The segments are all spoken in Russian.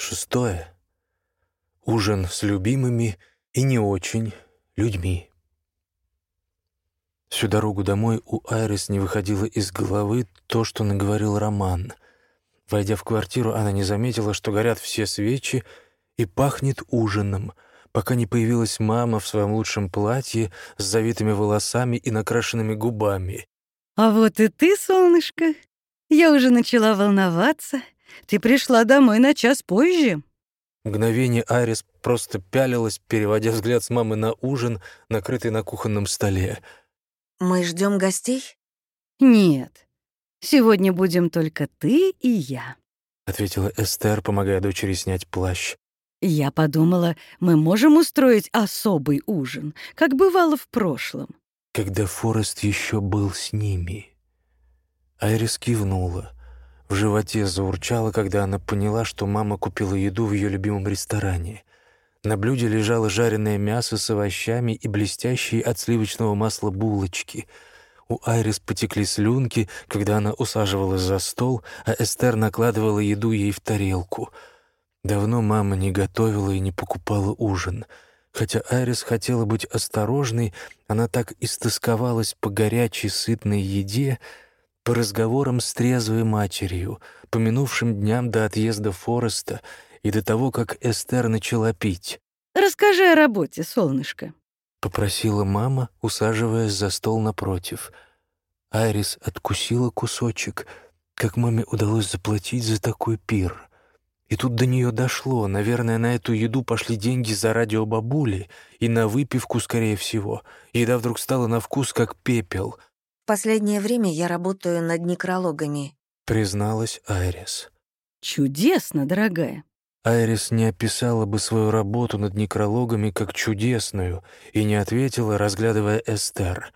Шестое. Ужин с любимыми и не очень людьми. Всю дорогу домой у Айрис не выходило из головы то, что наговорил Роман. Войдя в квартиру, она не заметила, что горят все свечи и пахнет ужином, пока не появилась мама в своем лучшем платье с завитыми волосами и накрашенными губами. «А вот и ты, солнышко. Я уже начала волноваться. Ты пришла домой на час позже». Мгновение Айрис просто пялилась, переводя взгляд с мамы на ужин, накрытый на кухонном столе. Мы ждем гостей? «Нет, сегодня будем только ты и я». — ответила Эстер, помогая дочери снять плащ. Я подумала, мы можем устроить особый ужин, как бывало в прошлом. Когда Форест еще был с ними. Айрис кивнула. В животе заурчало, когда она поняла, что мама купила еду в ее любимом ресторане. На блюде лежало жареное мясо с овощами и блестящие от сливочного масла булочки. У Айрис потекли слюнки, когда она усаживалась за стол, а Эстер накладывала еду ей в тарелку. Давно мама не готовила и не покупала ужин. Хотя Айрис хотела быть осторожной, она так истосковалась по горячей сытной еде, по разговорам с трезвой матерью, по минувшим дням до отъезда Фореста — и до того, как Эстер начала пить. «Расскажи о работе, солнышко», — попросила мама, усаживаясь за стол напротив. Айрис откусила кусочек. Как маме удалось заплатить за такой пир? И тут до нее дошло. Наверное, на эту еду пошли деньги за радио бабули и на выпивку, скорее всего. Еда вдруг стала на вкус, как пепел. «В последнее время я работаю над некрологами», — призналась Айрис. «Чудесно, дорогая. Айрис не описала бы свою работу над некрологами как чудесную и не ответила, разглядывая Эстер.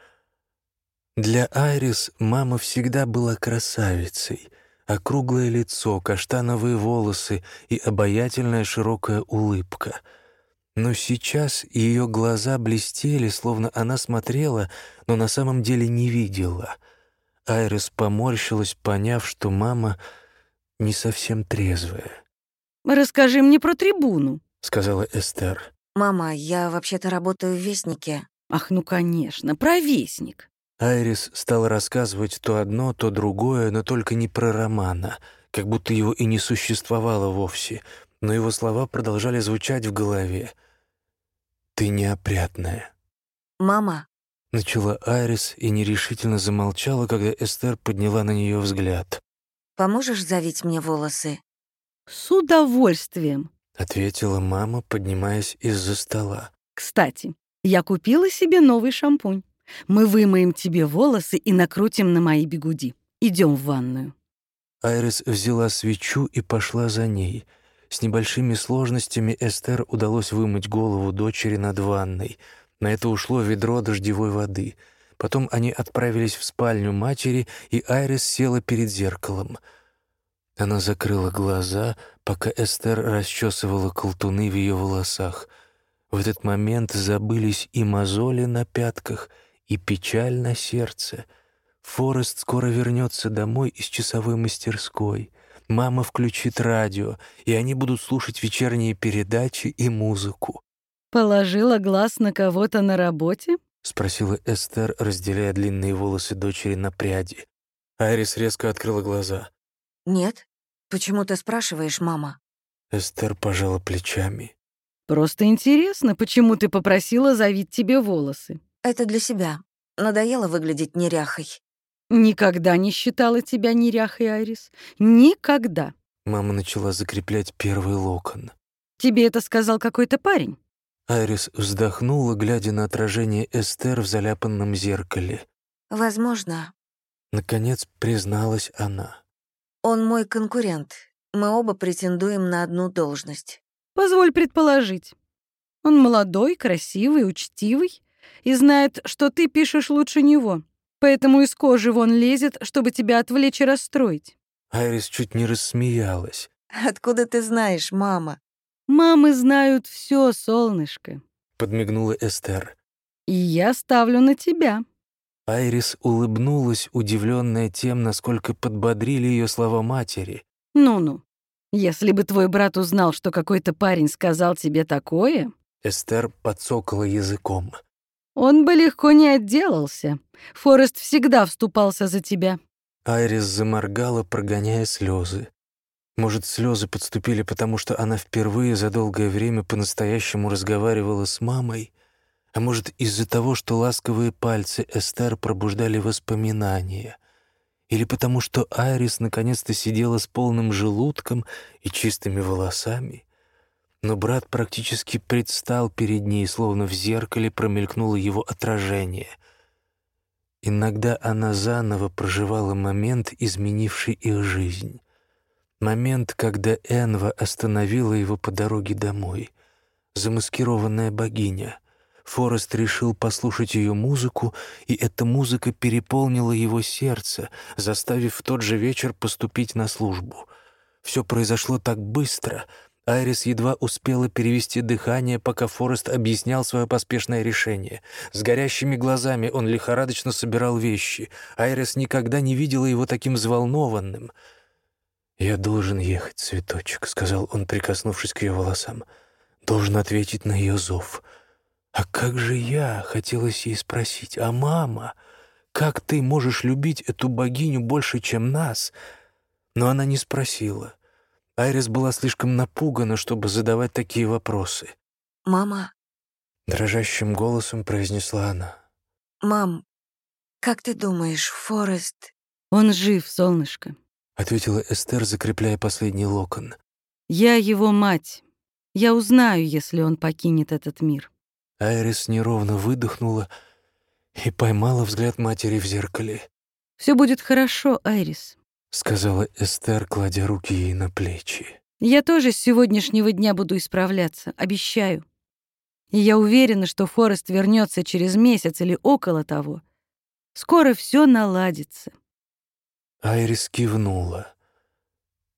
Для Айрис мама всегда была красавицей. Округлое лицо, каштановые волосы и обаятельная широкая улыбка. Но сейчас ее глаза блестели, словно она смотрела, но на самом деле не видела. Айрис поморщилась, поняв, что мама не совсем трезвая. «Расскажи мне про трибуну», — сказала Эстер. «Мама, я вообще-то работаю в Вестнике». «Ах, ну, конечно, про Вестник». Айрис стала рассказывать то одно, то другое, но только не про Романа, как будто его и не существовало вовсе, но его слова продолжали звучать в голове. «Ты неопрятная». «Мама», — начала Айрис и нерешительно замолчала, когда Эстер подняла на нее взгляд. «Поможешь завить мне волосы?» «С удовольствием», — ответила мама, поднимаясь из-за стола. «Кстати, я купила себе новый шампунь. Мы вымоем тебе волосы и накрутим на мои бегуди. Идем в ванную». Айрис взяла свечу и пошла за ней. С небольшими сложностями Эстер удалось вымыть голову дочери над ванной. На это ушло ведро дождевой воды. Потом они отправились в спальню матери, и Айрис села перед зеркалом — она закрыла глаза, пока Эстер расчесывала колтуны в ее волосах. В этот момент забылись и мозоли на пятках, и печаль на сердце. Форест скоро вернется домой из часовой мастерской. Мама включит радио, и они будут слушать вечерние передачи и музыку. «Положила глаз на кого-то на работе?» — спросила Эстер, разделяя длинные волосы дочери на пряди. Айрис резко открыла глаза. «Нет. Почему ты спрашиваешь, мама?» Эстер пожала плечами. «Просто интересно, почему ты попросила завить тебе волосы?» «Это для себя. Надоело выглядеть неряхой». «Никогда не считала тебя неряхой, Айрис. Никогда». Мама начала закреплять первый локон. «Тебе это сказал какой-то парень?» Айрис вздохнула, глядя на отражение Эстер в заляпанном зеркале. «Возможно». Наконец призналась она. Он мой конкурент. Мы оба претендуем на одну должность. Позволь предположить. Он молодой, красивый, учтивый и знает, что ты пишешь лучше него. Поэтому из кожи вон лезет, чтобы тебя отвлечь и расстроить. Айрис чуть не рассмеялась. «Откуда ты знаешь, мама?» «Мамы знают все, солнышко», — подмигнула Эстер. «И я ставлю на тебя». Айрис улыбнулась, удивленная тем, насколько подбодрили ее слова матери. «Ну-ну, Если бы твой брат узнал, что какой-то парень сказал тебе такое, Эстер подсокала языком. Он бы легко не отделался. Форест всегда вступался за тебя. Айрис заморгала, прогоняя слезы. Может, слезы подступили, потому что она впервые за долгое время по-настоящему разговаривала с мамой, а может, из-за того, что ласковые пальцы Эстер пробуждали воспоминания, или потому что Айрис наконец-то сидела с полным желудком и чистыми волосами. Но брат практически предстал перед ней, словно в зеркале промелькнуло его отражение. Иногда она заново проживала момент, изменивший их жизнь. Момент, когда Энва остановила его по дороге домой. Замаскированная богиня. Форест решил послушать ее музыку, и эта музыка переполнила его сердце, заставив в тот же вечер поступить на службу. Все произошло так быстро. Айрис едва успела перевести дыхание, пока Форест объяснял свое поспешное решение. С горящими глазами он лихорадочно собирал вещи. Айрис никогда не видела его таким взволнованным. «Я должен ехать, цветочек», — сказал он, прикоснувшись к ее волосам. «Должен ответить на ее зов». «А как же я?» — хотелось ей спросить. «А мама? Как ты можешь любить эту богиню больше, чем нас?» Но она не спросила. Айрис была слишком напугана, чтобы задавать такие вопросы. «Мама, Дрожащим голосом произнесла она. мам, как ты думаешь, Форест...» Он жив, солнышко. Ответила Эстер, закрепляя последний локон. Я его мать. Я узнаю, если он покинет этот мир. Айрис неровно выдохнула и поймала взгляд матери в зеркале. Все будет хорошо, Айрис. Сказала Эстер, кладя руки ей на плечи. Я тоже с сегодняшнего дня буду исправляться, обещаю. И я уверена, что Форест вернется через месяц или около того. Скоро все наладится. Айрис кивнула.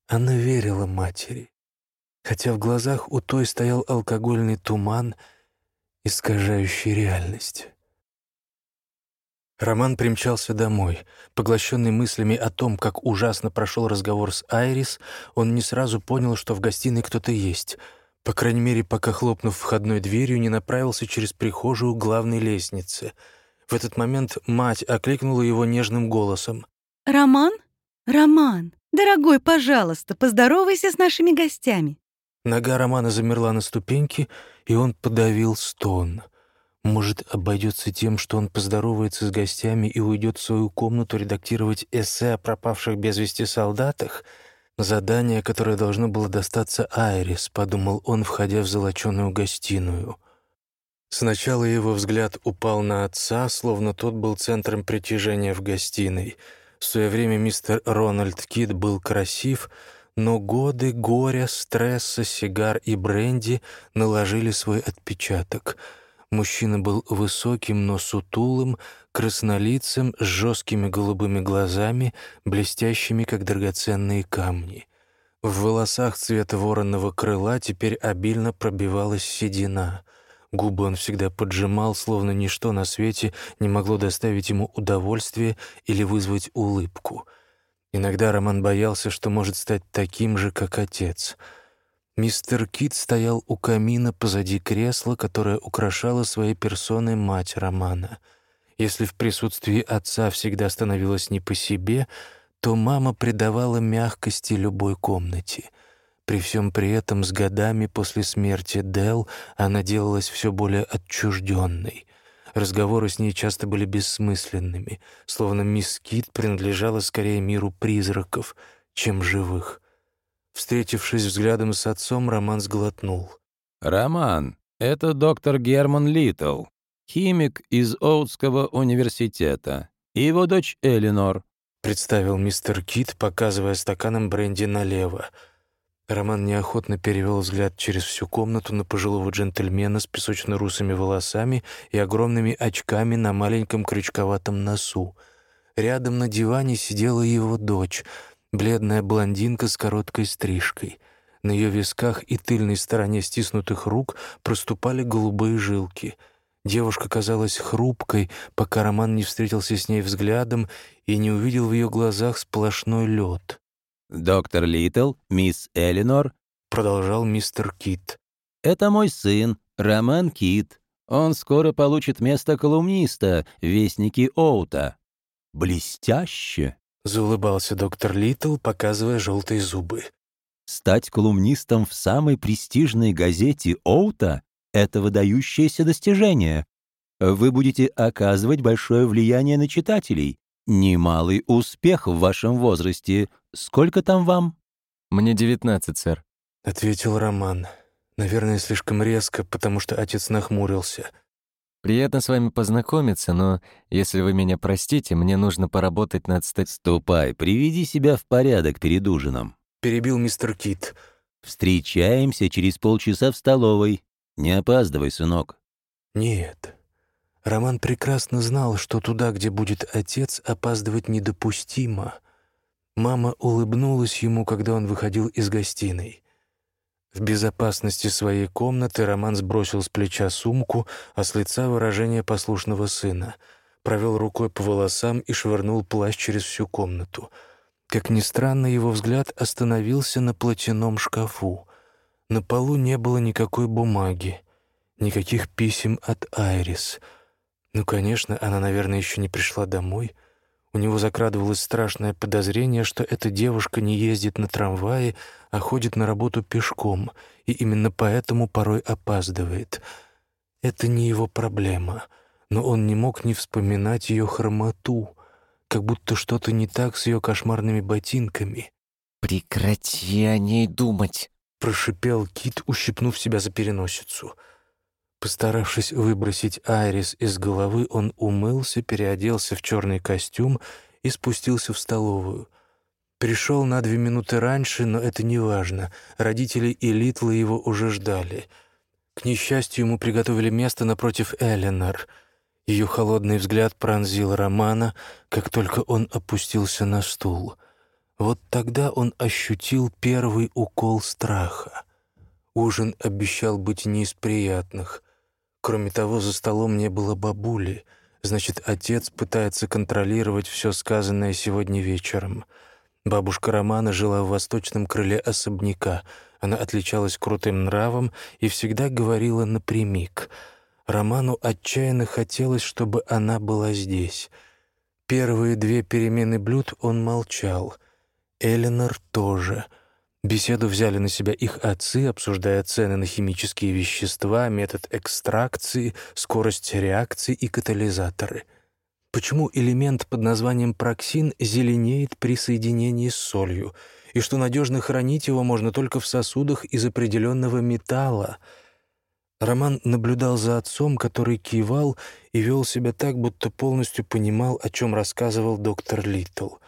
Она верила матери, хотя в глазах у той стоял алкогольный туман, искажающий реальность. Роман примчался домой. Поглощенный мыслями о том, как ужасно прошел разговор с Айрис, он не сразу понял, что в гостиной кто-то есть. По крайней мере, пока, хлопнув входной дверью, не направился через прихожую к главной лестнице. В этот момент мать окликнула его нежным голосом. Роман? Роман, дорогой, пожалуйста, поздоровайся с нашими гостями. Нога Романа замерла на ступеньке, и он подавил стон. Может, обойдется тем, что он поздоровается с гостями и уйдет в свою комнату редактировать эссе о пропавших без вести солдатах? Задание, которое должно было достаться Айрис, подумал он, входя в золоченую гостиную. Сначала его взгляд упал на отца, словно тот был центром притяжения в гостиной. В свое время мистер Рональд Кид был красив, но годы горя, стресса, сигар и бренди наложили свой отпечаток. Мужчина был высоким, но сутулым, краснолицым, с жесткими голубыми глазами, блестящими, как драгоценные камни. В волосах цвета воронного крыла теперь обильно пробивалась седина. Губы он всегда поджимал, словно ничто на свете не могло доставить ему удовольствие или вызвать улыбку. Иногда Роман боялся, что может стать таким же, как отец. Мистер Кит стоял у камина позади кресла, которое украшало своей персоной мать Романа. Если в присутствии отца всегда становилось не по себе, то мама придавала мягкости любой комнате. При всем при этом с годами после смерти Дел она делалась все более отчужденной. Разговоры с ней часто были бессмысленными, словно мисс Кит принадлежала скорее миру призраков, чем живых. Встретившись взглядом с отцом, Роман сглотнул. «Роман, это доктор Герман Литтл, химик из Оутского университета, и его дочь Элинор». Представил мистер Кит, показывая стаканом бренди налево. Роман неохотно перевел взгляд через всю комнату на пожилого джентльмена с песочно-русыми волосами и огромными очками на маленьком крючковатом носу. Рядом на диване сидела его дочь, бледная блондинка с короткой стрижкой. На ее висках и тыльной стороне стиснутых рук проступали голубые жилки. Девушка казалась хрупкой, пока Роман не встретился с ней взглядом и не увидел в ее глазах сплошной лед. Доктор Литл, мисс Элинор, продолжал мистер Кит. Это мой сын, Роман Кит. Он скоро получит место колумниста в Вестнике Оута. Блестяще! Заулыбался доктор Литл, показывая желтые зубы. Стать колумнистом в самой престижной газете Оута — это выдающееся достижение. Вы будете оказывать большое влияние на читателей. Немалый успех в вашем возрасте. Сколько там вам? «Мне девятнадцать, сэр», — ответил Роман. Наверное, слишком резко, потому что отец нахмурился. «Приятно с вами познакомиться, но, если вы меня простите, мне нужно поработать над стать...» «Ступай, приведи себя в порядок перед ужином», — перебил мистер Кит. «Встречаемся через полчаса в столовой. Не опаздывай, сынок». «Нет». Роман прекрасно знал, что туда, где будет отец, опаздывать недопустимо. Мама улыбнулась ему, когда он выходил из гостиной. В безопасности своей комнаты Роман сбросил с плеча сумку, а с лица выражение послушного сына. Провел рукой по волосам и швырнул плащ через всю комнату. Как ни странно, его взгляд остановился на платяном шкафу. На полу не было никакой бумаги, никаких писем от Айрис. Ну, конечно, она, наверное, еще не пришла домой — у него закрадывалось страшное подозрение, что эта девушка не ездит на трамвае, а ходит на работу пешком, и именно поэтому порой опаздывает. Это не его проблема, но он не мог не вспоминать ее хромоту, как будто что-то не так с ее кошмарными ботинками. «Прекрати о ней думать», — прошипел Кит, ущипнув себя за переносицу — Постаравшись выбросить Айрис из головы, он умылся, переоделся в черный костюм и спустился в столовую. Пришел на две минуты раньше, но это не важно. Родители и Литла его уже ждали. К несчастью, ему приготовили место напротив Эленор. Ее холодный взгляд пронзил Романа, как только он опустился на стул. Вот тогда он ощутил первый укол страха. Ужин обещал быть не из приятных. Кроме того, за столом не было бабули. Значит, отец пытается контролировать все сказанное сегодня вечером. Бабушка Романа жила в восточном крыле особняка. Она отличалась крутым нравом и всегда говорила напрямик. Роману отчаянно хотелось, чтобы она была здесь. Первые две перемены блюд он молчал. Эленор тоже — Беседу взяли на себя их отцы, обсуждая цены на химические вещества, метод экстракции, скорость реакции и катализаторы. Почему элемент под названием проксин зеленеет при соединении с солью, и что надежно хранить его можно только в сосудах из определенного металла. Роман наблюдал за отцом, который кивал и вел себя так, будто полностью понимал, о чем рассказывал доктор Литтл —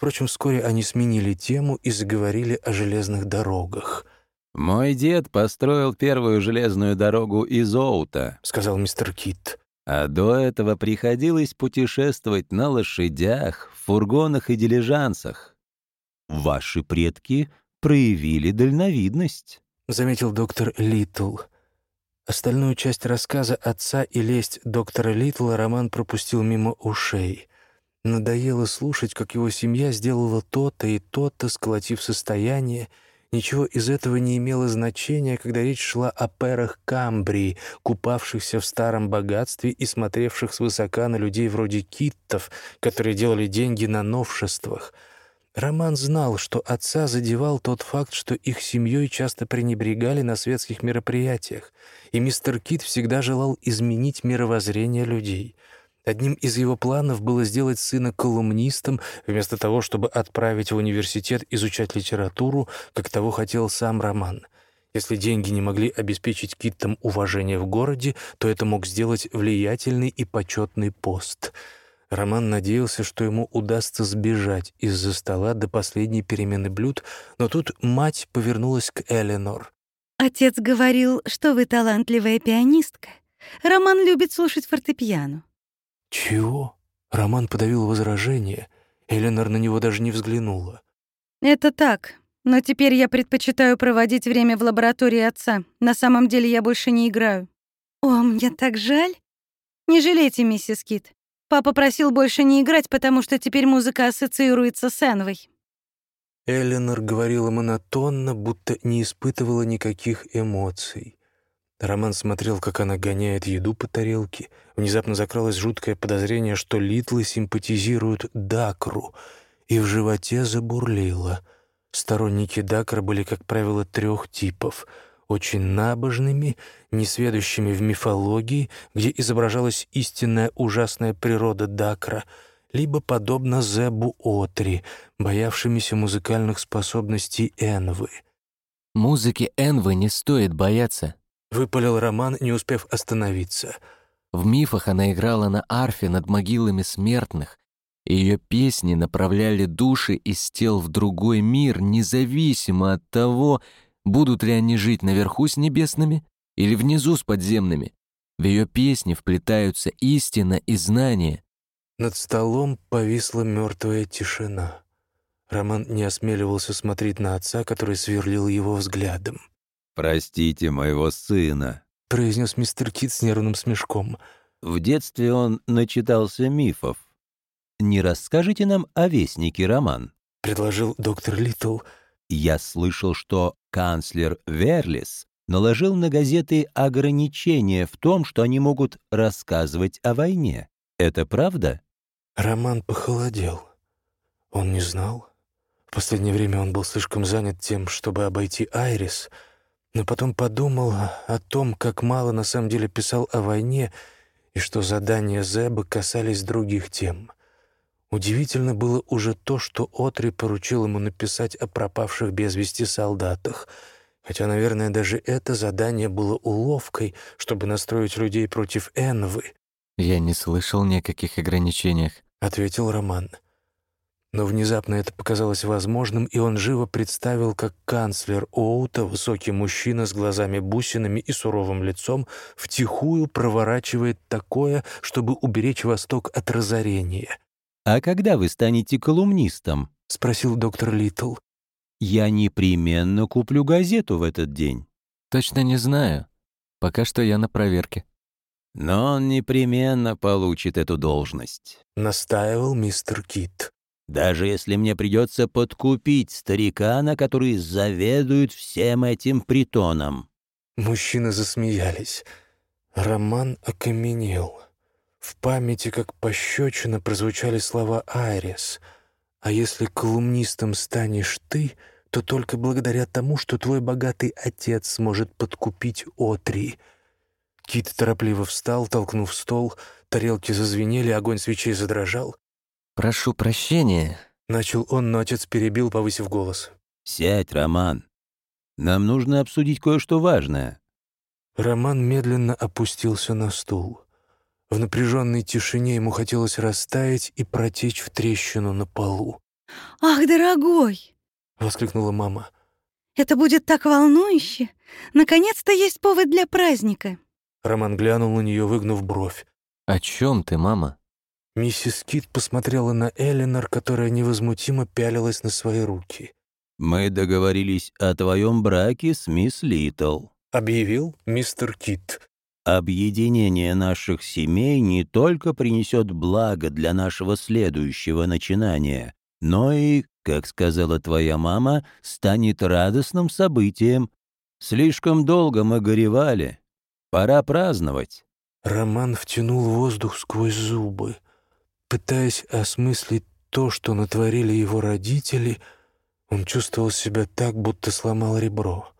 Впрочем, вскоре они сменили тему и заговорили о железных дорогах. «Мой дед построил первую железную дорогу из Оута», — сказал мистер Кит. «А до этого приходилось путешествовать на лошадях, фургонах и дилижансах. Ваши предки проявили дальновидность», — заметил доктор Литл. Остальную часть рассказа отца и лесть доктора Литла Роман пропустил мимо ушей. Надоело слушать, как его семья сделала то-то и то-то, сколотив состояние. Ничего из этого не имело значения, когда речь шла о перах Камбрии, купавшихся в старом богатстве и смотревших свысока на людей вроде киттов, которые делали деньги на новшествах. Роман знал, что отца задевал тот факт, что их семьей часто пренебрегали на светских мероприятиях, и мистер Кит всегда желал изменить мировоззрение людей — Одним из его планов было сделать сына колумнистом, вместо того, чтобы отправить в университет изучать литературу, как того хотел сам Роман. Если деньги не могли обеспечить Киттам уважение в городе, то это мог сделать влиятельный и почетный пост. Роман надеялся, что ему удастся сбежать из-за стола до последней перемены блюд, но тут мать повернулась к Эленор. «Отец говорил, что вы талантливая пианистка. Роман любит слушать фортепиано. «Чего?» Роман подавил возражение. Эленор на него даже не взглянула. «Это так. Но теперь я предпочитаю проводить время в лаборатории отца. На самом деле я больше не играю». «О, мне так жаль». «Не жалейте, миссис Кит. Папа просил больше не играть, потому что теперь музыка ассоциируется с Энвой». Эленор говорила монотонно, будто не испытывала никаких эмоций. Роман смотрел, как она гоняет еду по тарелке. Внезапно закралось жуткое подозрение, что Литлы симпатизируют Дакру, и в животе забурлило. Сторонники Дакра были, как правило, трех типов — очень набожными, несведущими в мифологии, где изображалась истинная ужасная природа Дакра, либо, подобно Зебу Отри, боявшимися музыкальных способностей Энвы. «Музыки Энвы не стоит бояться», — выпалил Роман, не успев остановиться. В мифах она играла на арфе над могилами смертных, и ее песни направляли души из тел в другой мир, независимо от того, Будут ли они жить наверху с небесными или внизу с подземными? В ее песни вплетаются истина и знание. Над столом повисла мертвая тишина. Роман не осмеливался смотреть на отца, который сверлил его взглядом. «Простите моего сына», — произнес мистер Кит с нервным смешком. «В детстве он начитался мифов. Не расскажете нам о Вестнике, Роман?» — предложил доктор Литл. «Я слышал, что канцлер Верлис наложил на газеты ограничения в том, что они могут рассказывать о войне. Это правда? Роман похолодел. Он не знал. В последнее время он был слишком занят тем, чтобы обойти Айрис, но потом подумал о том, как мало на самом деле писал о войне и что задания Зеба касались других тем. Удивительно было уже то, что Отри поручил ему написать о пропавших без вести солдатах, хотя, наверное, даже это задание было уловкой, чтобы настроить людей против Энвы. «Я не слышал ни о каких ограничениях», — ответил Роман. Но внезапно это показалось возможным, и он живо представил, как канцлер Оута, высокий мужчина с глазами-бусинами и суровым лицом, втихую проворачивает такое, чтобы уберечь Восток от разорения. «А когда вы станете колумнистом?» — спросил доктор Литл. «Я непременно куплю газету в этот день». «Точно не знаю. Пока что я на проверке». «Но он непременно получит эту должность», — настаивал мистер Кит. «Даже если мне придется подкупить старикана, который заведует всем этим притоном». Мужчины засмеялись. Роман окаменел. В памяти, как пощечина, прозвучали слова Айрис. «А если колумнистом станешь ты, то только благодаря тому, что твой богатый отец сможет подкупить Отри». Кит торопливо встал, толкнув стол, тарелки зазвенели, огонь свечей задрожал. «Прошу прощения», — начал он, но отец перебил, повысив голос. «Сядь, Роман. Нам нужно обсудить кое-что важное». Роман медленно опустился на стул. В напряженной тишине ему хотелось растаять и протечь в трещину на полу. «Ах, дорогой!» — воскликнула мама. «Это будет так волнующе! Наконец-то есть повод для праздника!» Роман глянул на нее, выгнув бровь. «О чем ты, мама?» Миссис Кит посмотрела на Эленор, которая невозмутимо пялилась на свои руки. «Мы договорились о твоем браке с мисс Литл», — объявил мистер Кит. Объединение наших семей не только принесет благо для нашего следующего начинания, но и, как сказала твоя мама, станет радостным событием. Слишком долго мы горевали. Пора праздновать». Роман втянул воздух сквозь зубы. Пытаясь осмыслить то, что натворили его родители, он чувствовал себя так, будто сломал ребро.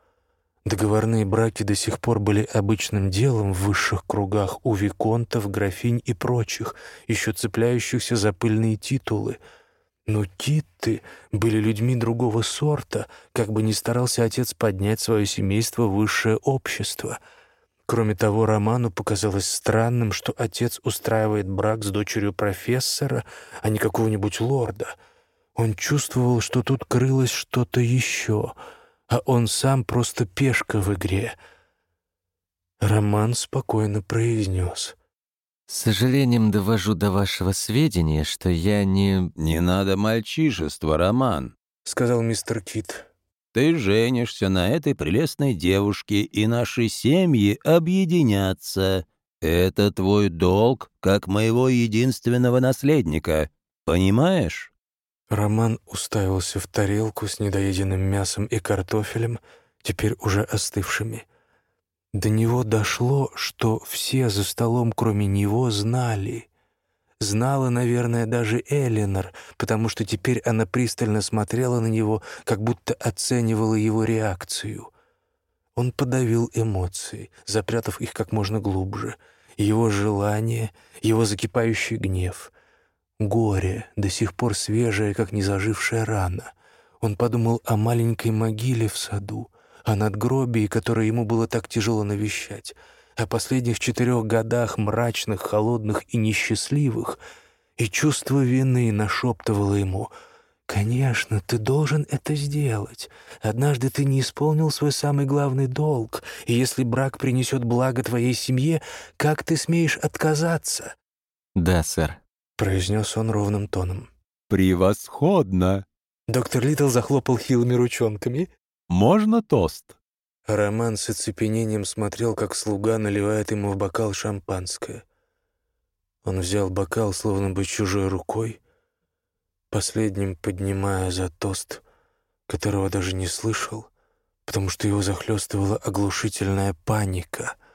Договорные браки до сих пор были обычным делом в высших кругах у виконтов, графинь и прочих, еще цепляющихся за пыльные титулы. Но китты были людьми другого сорта, как бы ни старался отец поднять свое семейство в высшее общество. Кроме того, Роману показалось странным, что отец устраивает брак с дочерью профессора, а не какого-нибудь лорда. Он чувствовал, что тут крылось что-то еще — а он сам просто пешка в игре. Роман спокойно произнес. «С сожалением довожу до вашего сведения, что я не...» «Не надо мальчишества, Роман», — сказал мистер Кит. «Ты женишься на этой прелестной девушке, и наши семьи объединятся. Это твой долг, как моего единственного наследника. Понимаешь?» Роман уставился в тарелку с недоеденным мясом и картофелем, теперь уже остывшими. До него дошло, что все за столом, кроме него, знали. Знала, наверное, даже Элинор, потому что теперь она пристально смотрела на него, как будто оценивала его реакцию. Он подавил эмоции, запрятав их как можно глубже. Его желание, его закипающий гнев — Горе, до сих пор свежее, как незажившая рана. Он подумал о маленькой могиле в саду, о надгробии, которое ему было так тяжело навещать, о последних четырех годах мрачных, холодных и несчастливых, и чувство вины нашептывало ему «Конечно, ты должен это сделать. Однажды ты не исполнил свой самый главный долг, и если брак принесет благо твоей семье, как ты смеешь отказаться?» «Да, сэр», произнес он ровным тоном. «Превосходно!» Доктор Литл захлопал хилыми ручонками. «Можно тост?» Роман с оцепенением смотрел, как слуга наливает ему в бокал шампанское. Он взял бокал, словно бы чужой рукой, последним поднимая за тост, которого даже не слышал, потому что его захлестывала оглушительная паника —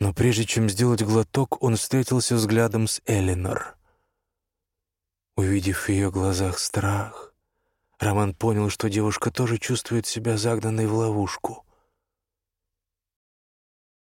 но прежде чем сделать глоток, он встретился взглядом с Элинор. Увидев в ее глазах страх, Роман понял, что девушка тоже чувствует себя загнанной в ловушку.